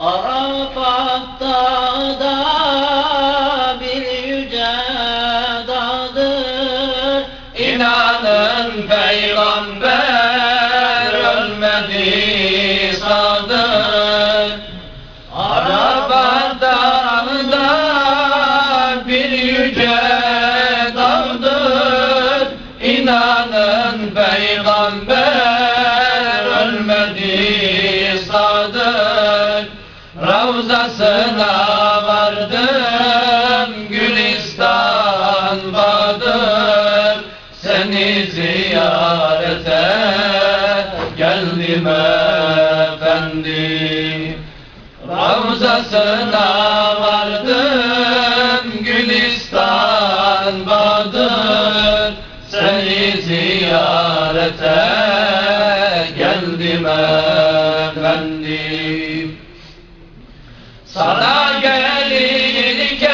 Arafat'ta da bir yüce dağdır İnanın peygamber ölmedi sadır. Arafat dağında bir yüce dağdır İnanın peygamber Ravzasına vardım Gülistan Badır Seni ziyarete geldim efendim. Ravzasına vardım Gülistan Badır Seni ziyarete geldim efendim sana gelirken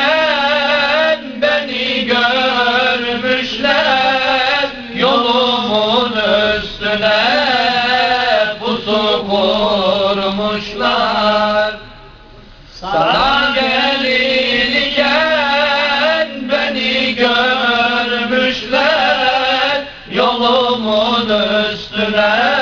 beni görmüşler. Yolumun üstüne pusu kurmuşlar. Sana gelirken beni görmüşler. Yolumun üstüne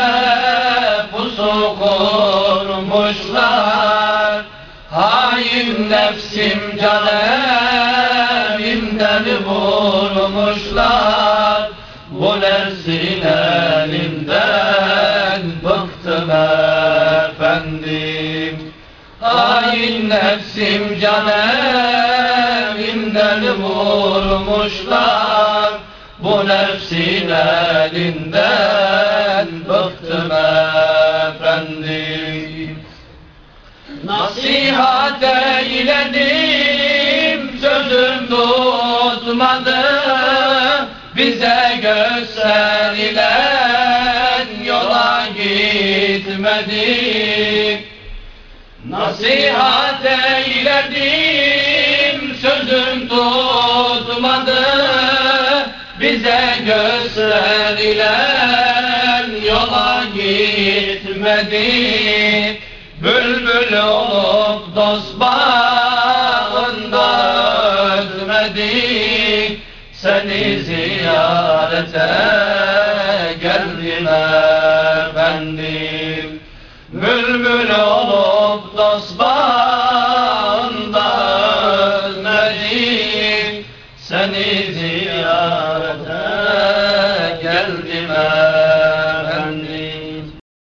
nefsim canemimden vurmuşlar. Bu nefsin elinden bıktım efendim. Hain nefsim canemimden vurmuşlar. Bu nefsin elinden olmadı. Bize gösterilen yola gitmedik. Nasihat eyledim sözüm tutmadı. Bize gösterilen yola gitmedik. Bülbül olup dost bağında ötmedik seni ziyarete geldiler bendim.